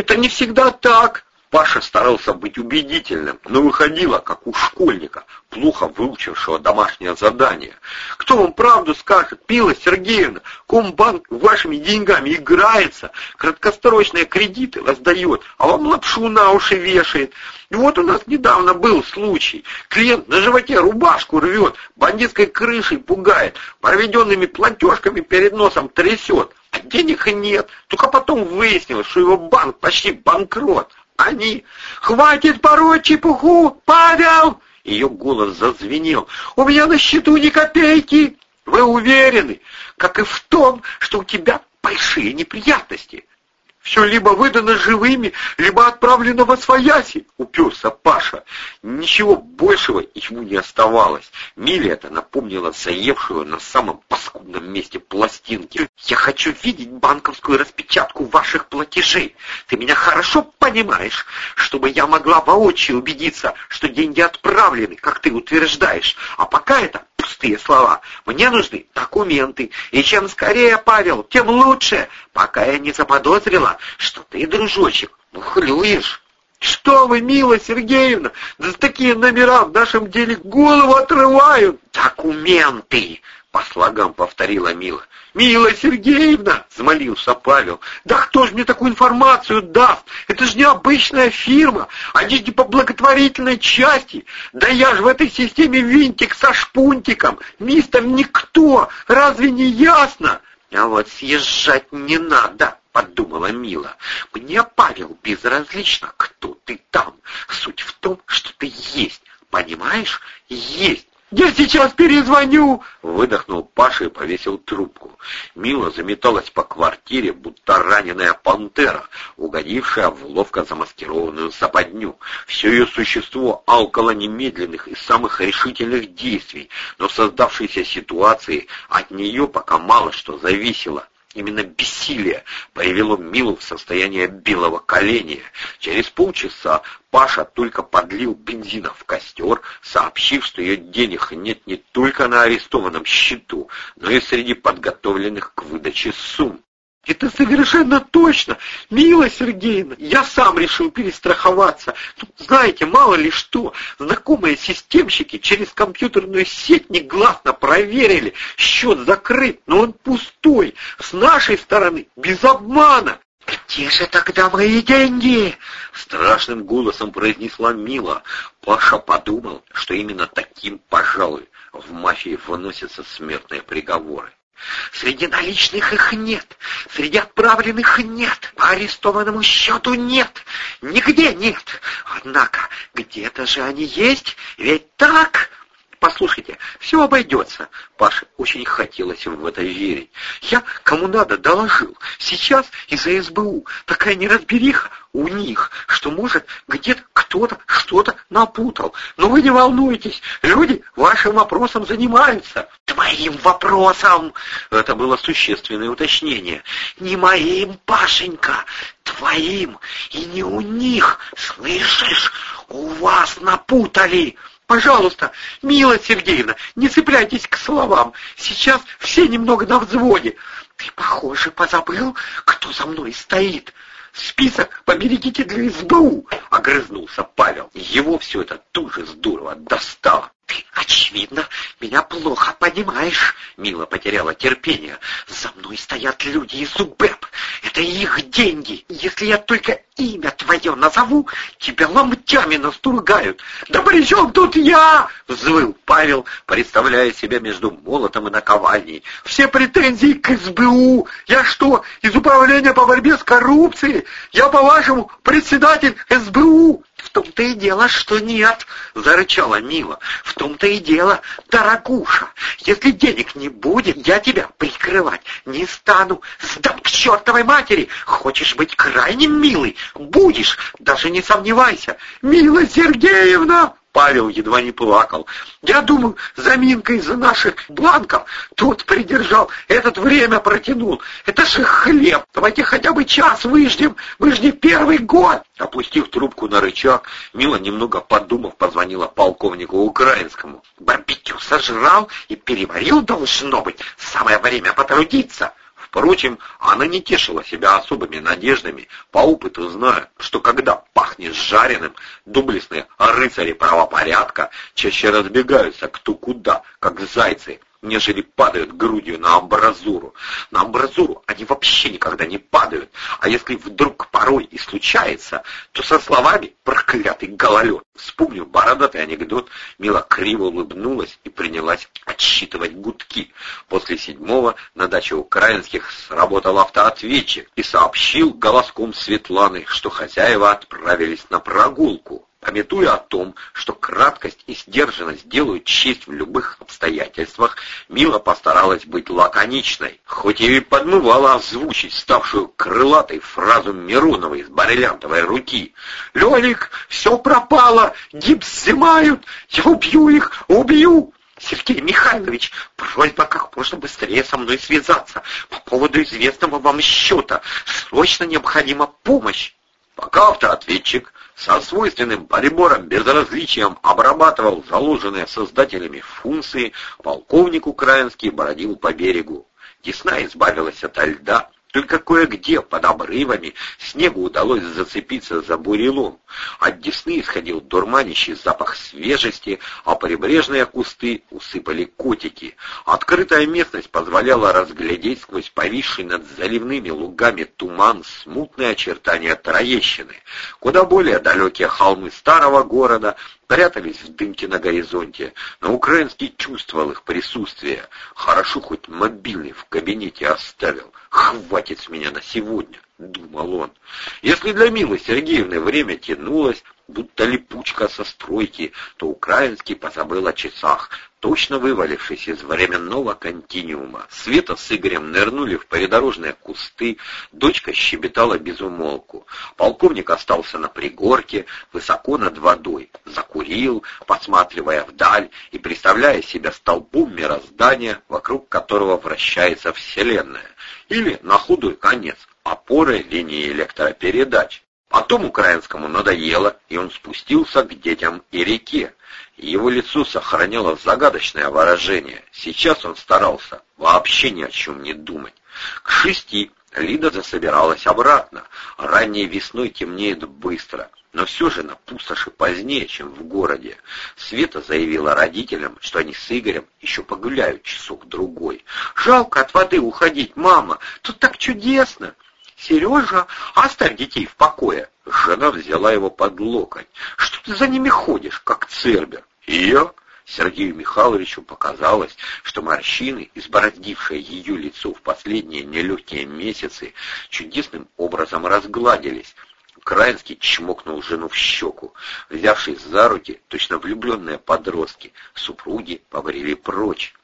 Это не всегда так. Паша старался быть убедительным, но выходило, как у школьника, плохо выучившего домашнее задание. Кто вам правду скажет? Пила Сергеевна, Комбанк вашими деньгами играется, краткосрочные кредиты раздает, а вам лапшу на уши вешает. И вот у нас недавно был случай. Клиент на животе рубашку рвет, бандитской крышей пугает, проведенными платежками перед носом трясет. А денег нет. Только потом выяснилось, что его банк почти банкрот. Они... «Хватит пороть чепуху, Павел!» Ее голос зазвенел. «У меня на счету ни копейки!» «Вы уверены, как и в том, что у тебя большие неприятности?» Все либо выдано живыми, либо отправлено во свояси, уперся Паша. Ничего большего ему не оставалось. Миле это напомнила заевшую на самом паскудном месте пластинки. «Я хочу видеть банковскую распечатку ваших платежей. Ты меня хорошо понимаешь, чтобы я могла воочию убедиться, что деньги отправлены, как ты утверждаешь. А пока это пустые слова. Мне нужны документы. И чем скорее, Павел, тем лучше, пока я не заподозрила, что ты, дружочек, мухлюешь. Что вы, Мила Сергеевна, за такие номера в нашем деле голову отрывают. Документы, по слогам повторила Мила. «Мила Сергеевна!» — взмолился Павел. «Да кто же мне такую информацию даст? Это же не обычная фирма, а не по благотворительной части. Да я же в этой системе винтик со шпунтиком, мистер Никто, разве не ясно?» «А вот съезжать не надо», — подумала Мила. «Мне, Павел, безразлично, кто ты там. Суть в том, что ты есть, понимаешь? Есть. «Я сейчас перезвоню!» — выдохнул Паша и повесил трубку. Мила заметалась по квартире, будто раненая пантера, угодившая в ловко замаскированную западню. Все ее существо алкало немедленных и самых решительных действий, но в создавшейся ситуации от нее пока мало что зависело. Именно бессилие привело Милу в состояние белого коленя. Через полчаса Паша только подлил бензина в костер, сообщив, что ее денег нет не только на арестованном счету, но и среди подготовленных к выдаче сумм. Это совершенно точно, Мила Сергеевна. Я сам решил перестраховаться. Тут, знаете, мало ли что, знакомые системщики через компьютерную сеть негласно проверили. Счет закрыт, но он пустой. С нашей стороны, без обмана. «Где же тогда мои деньги?» Страшным голосом произнесла Мила. Паша подумал, что именно таким, пожалуй, в мафии выносятся смертные приговоры. Среди наличных их нет, среди отправленных нет, по арестованному счету нет, нигде нет. Однако где-то же они есть, ведь так... Послушайте, все обойдется. Паше очень хотелось в это верить. Я кому надо доложил. Сейчас из-за СБУ такая неразбериха у них, что, может, где-то кто-то что-то напутал. Но вы не волнуйтесь, люди вашим вопросом занимаются. Твоим вопросом! Это было существенное уточнение. Не моим, Пашенька, твоим. И не у них, слышишь? У вас напутали. Пожалуйста, Мила Сергеевна, не цепляйтесь к словам. Сейчас все немного на взводе. Ты, похоже, позабыл, кто за мной стоит. Список поберегите для СБУ, — огрызнулся Павел. Его все это тоже здорово достало. «Ты, очевидно, меня плохо понимаешь», — Мила потеряла терпение. «За мной стоят люди из УБЭП. Это их деньги. Если я только имя твое назову, тебя ломтями настругают». «Да при чем тут я?» — взвыл Павел, представляя себя между молотом и наковальней. «Все претензии к СБУ. Я что, из управления по борьбе с коррупцией? Я, по-вашему, председатель СБУ?» «В том-то и дело, что нет», — зарычала Мила. «В том-то и дело, дорогуша. Если денег не будет, я тебя прикрывать не стану. Сдам к чертовой матери. Хочешь быть крайним милой? Будешь, даже не сомневайся. Мила Сергеевна!» Павел едва не плакал. «Я думаю, заминка из-за наших бланков тут придержал, этот время протянул. Это же хлеб. Давайте хотя бы час выждем, не первый год!» Опустив трубку на рычаг, Мила, немного подумав, позвонила полковнику украинскому. «Барбекю сожрал и переварил, должно быть. Самое время потрудиться!» Впрочем, она не тешила себя особыми надеждами, по опыту зная, что когда пахнет жареным, доблестные рыцари правопорядка чаще разбегаются кто куда, как зайцы, нежели падают грудью на амбразуру. На амбразуру они вообще никогда не падают, а если вдруг порой и случается, то со словами «проклятый гололед». Вспомнив бородатый анекдот, Мила криво улыбнулась и принялась отсчитывать гудки. После седьмого на даче украинских сработал автоответчик и сообщил голоском Светланы, что хозяева отправились на прогулку. Пометуя о том, что краткость и сдержанность делают честь в любых обстоятельствах, Мила постаралась быть лаконичной, хоть и подмывала озвучить ставшую крылатой фразу Мироновой из барелянтовой руки. «Лёлик, все пропало! Гипс снимают! Я убью их! Убью!» Сергей Михайлович, просьба как можно быстрее со мной связаться по поводу известного вам счета. Срочно необходима помощь. Пока автоответчик со свойственным прибором безразличием обрабатывал заложенные создателями функции, полковник украинский бродил по берегу. Десна избавилась от льда, только кое-где под обрывами снегу удалось зацепиться за бурелом. От десны исходил дурманящий запах свежести, а прибрежные кусты усыпали котики. Открытая местность позволяла разглядеть сквозь повисший над заливными лугами туман смутные очертания Троещины. Куда более далекие холмы старого города прятались в дымке на горизонте, но украинский чувствовал их присутствие. Хорошо хоть мобильный в кабинете оставил. «Хватит с меня на сегодня», — думал он. Если для Милы Сергеевны время тянулось, будто липучка со стройки, то украинский позабыл о часах, точно вывалившись из временного континуума. Света с Игорем нырнули в придорожные кусты, дочка щебетала без умолку. Полковник остался на пригорке, высоко над водой, закурил, посматривая вдаль и представляя себя столбом мироздания, вокруг которого вращается Вселенная, или, на худой конец, опоры линии электропередач. Потом украинскому надоело, и он спустился к детям и реке. Его лицо сохраняло загадочное выражение. Сейчас он старался вообще ни о чем не думать. К шести Лида засобиралась обратно. Ранней весной темнеет быстро, но все же на пустоши позднее, чем в городе. Света заявила родителям, что они с Игорем еще погуляют часок-другой. «Жалко от воды уходить, мама, тут так чудесно!» «Сережа, оставь детей в покое!» Жена взяла его под локоть. «Что ты за ними ходишь, как цербер?» «Ее?» Сергею Михайловичу показалось, что морщины, избородившие ее лицо в последние нелегкие месяцы, чудесным образом разгладились. Украинский чмокнул жену в щеку. Взявшись за руки, точно влюбленные подростки, супруги побрели прочь.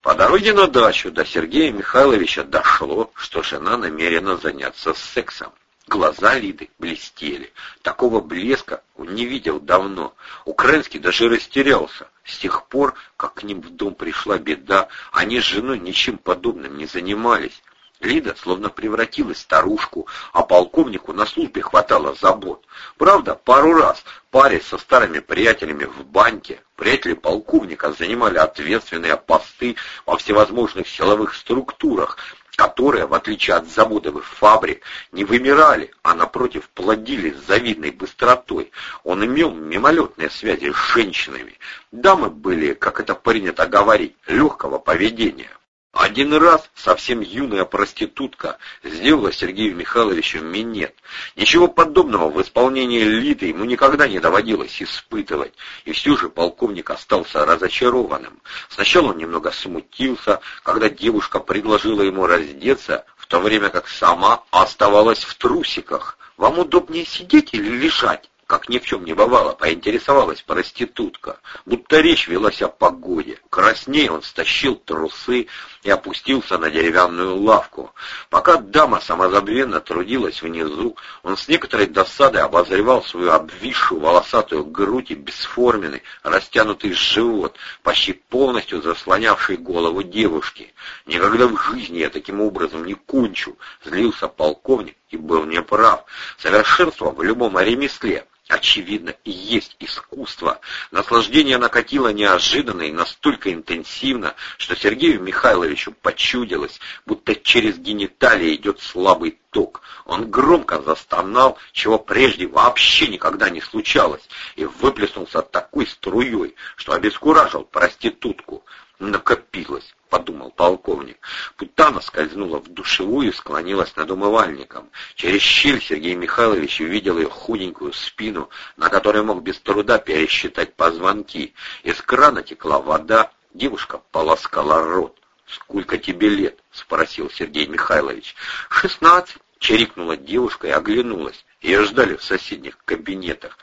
По дороге на дачу до Сергея Михайловича дошло, что жена намерена заняться сексом. Глаза Лиды блестели. Такого блеска он не видел давно. Украинский даже растерялся. С тех пор, как к ним в дом пришла беда, они с женой ничем подобным не занимались. Лида словно превратилась в старушку, а полковнику на службе хватало забот. Правда, пару раз, паре со старыми приятелями в банке, приятели полковника занимали ответственные посты во всевозможных силовых структурах, которые, в отличие от заводовых фабрик, не вымирали, а напротив плодились с завидной быстротой. Он имел мимолетные связи с женщинами. Дамы были, как это принято говорить, легкого поведения. Один раз совсем юная проститутка сделала Сергею Михайловичу минет. Ничего подобного в исполнении Лиды ему никогда не доводилось испытывать, и все же полковник остался разочарованным. Сначала он немного смутился, когда девушка предложила ему раздеться, в то время как сама оставалась в трусиках. «Вам удобнее сидеть или лежать?» Как ни в чем не бывало, поинтересовалась проститутка, будто речь велась о погоде. Краснее он стащил трусы и опустился на деревянную лавку. Пока дама самозабвенно трудилась внизу, он с некоторой досадой обозревал свою обвисшую волосатую грудь и бесформенный, растянутый живот, почти полностью заслонявший голову девушки. «Никогда в жизни я таким образом не кончу», — злился полковник и был неправ. Совершенство в любом ремесле очевидно, и есть искусство. Наслаждение накатило неожиданно и настолько интенсивно, что Сергею Михайловичу почудилось, будто через гениталии идет слабый ток. Он громко застонал, чего прежде вообще никогда не случалось, и выплеснулся такой струей, что обескуражил проститутку. Накопилось. — подумал полковник. Путана скользнула в душевую и склонилась над умывальником. Через щель Сергей Михайлович увидел ее худенькую спину, на которой мог без труда пересчитать позвонки. Из крана текла вода, девушка полоскала рот. «Сколько тебе лет?» — спросил Сергей Михайлович. «Шестнадцать», — чирикнула девушка и оглянулась. Ее ждали в соседних кабинетах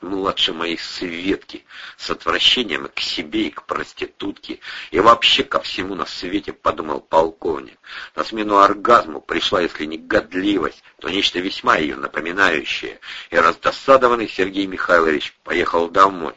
младше моей Светки, с отвращением к себе и к проститутке, и вообще ко всему на свете, подумал полковник. На смену оргазму пришла, если не годливость, то нечто весьма ее напоминающее, и раздосадованный Сергей Михайлович поехал домой.